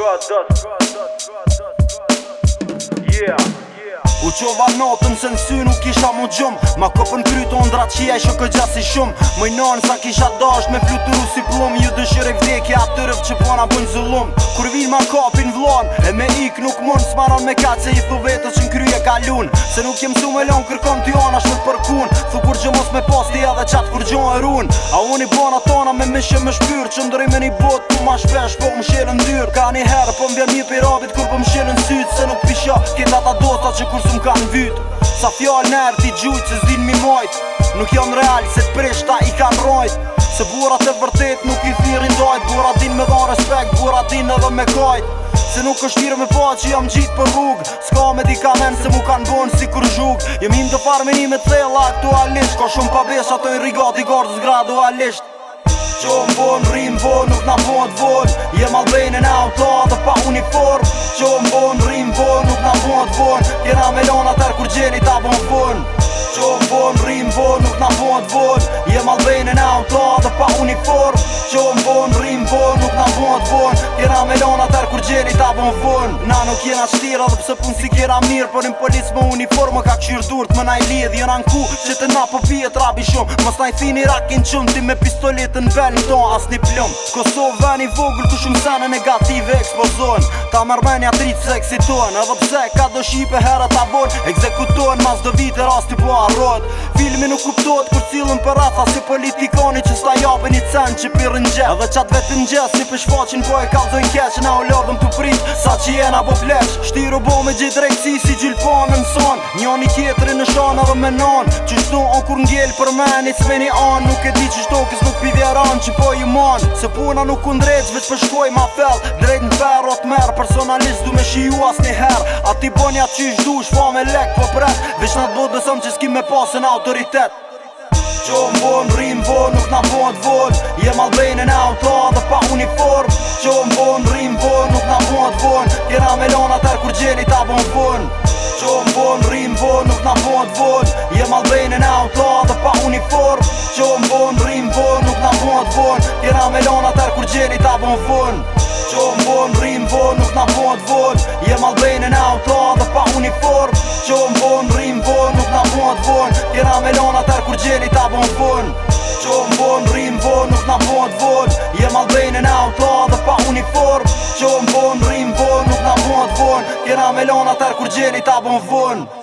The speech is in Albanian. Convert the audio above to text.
God dust Yeah U qova natën se në sy nuk isha mu gjum Ma këpën kryto në draqia i shokë gjatë si shumë Mëj nanë sa kisha dash me fluturu si plumë Ju dëshire vdekja atërëv që pona bënë zullumë Kur vinë ma kapin vlonë E me ikë nuk mund smaran me kacë e i thu vetës që në kalun Se nuk jem su me lon kërkom t'i ona shme përkun Thu kur gjë mos me pas edhe qatë kur gjon e run A unë i bona tona me mishë me shpyr Që ndëri me një bot ku ma shpesh po më shirën dyr Ka një herë po më vjen një pirabit kur po më shirën syt Se nuk pisha kjeta ta dosta që kur su m'kan vyt Sa fjall nërë ti gjujt se zdin mi mojt Nuk jam real se t'prisht ta i kanë rojt Se burat e vërtet nuk i thirin dojt Burat din me dhe respekt, burat din edhe me kojt Se nuk është mirë me po atë që jam gjitë për rrugë Ska me di ka se mu kanë bonë si kur zhugë Jem im të farë me nime të thella aktualisht Ka shumë pa besha të një rigat i gardës gradualisht Qo më bonë, rrimë bonë, nuk na bonë të vonë Jem albejnë e na u dhe pa uniform Qo më bonë, rrimë bonë, nuk na bonë të vonë Kena me lonë atër kur gjeni ta bonë funë Qo më bonë, rrimë bonë, nuk na bonë të vonë Jem albejnë e na pa uniform Qo më bonë, rrimë bonë gjeni ta bon fun Na nuk jena shtira dhe pse pun si kjera mirë Por im polic me uniformë ka këshirë durt Më naj lidh jena në ku që të na po pije rabi shumë Mas naj thini rakin qëm ti me pistoletën bel në ton as një plumë Kosovë veni vogël ku shumë sene negative ekspozojnë Ta mërmenja trit se eksitojnë Edhe pse ka do shipe herë ta vojnë Ekzekutojnë mas do vite rasti po arrojnë Filmi nuk kuptohet kur cilën për rafa si politikoni Që sta jabe një cen që pirë në gjë Edhe qatë vetë në gjë si për shfaqin po e kalzojnë keqë Na u lodhë pëm të prit Sa që jena apo flesh Shtiru bo me gjithë drejtësi si gjilpo me mëson Njoni kjetëri në shana dhe menon Qështu on kur ngjel për men i cmeni an Nuk e di qështu kës nuk pivjeran që po i man Se puna nuk ku ndrejt veç për shkoj ma fel Drejt në ferë o të merë Personalist du me shiju as një her A ti bo një atë që i shpo me lek për po pret Veç në të bo dësëm që s'kim me pasën autoritet Jo më bo nuk na bo të vol Jem albejnë e në autan na melon atër kur gjeni ta bon fun Qom bon, rim bon, na bon të vod Je ma dhejnë e outlaw dhe pa uniform Qom bon, rim bon, na bon të vod Je na melon atër kur gjeni ta bon bon, rim bon, na bon të vod Je ma dhejnë e outlaw dhe pa uniform Qom bon, rim bon, nuk na bon të vod Je na melon atër kur gjeni ta bon bon, rim bon, na bon të vod Je ma dhejnë e outlaw dhe pa uniform tërë kur gjeni ta bon fun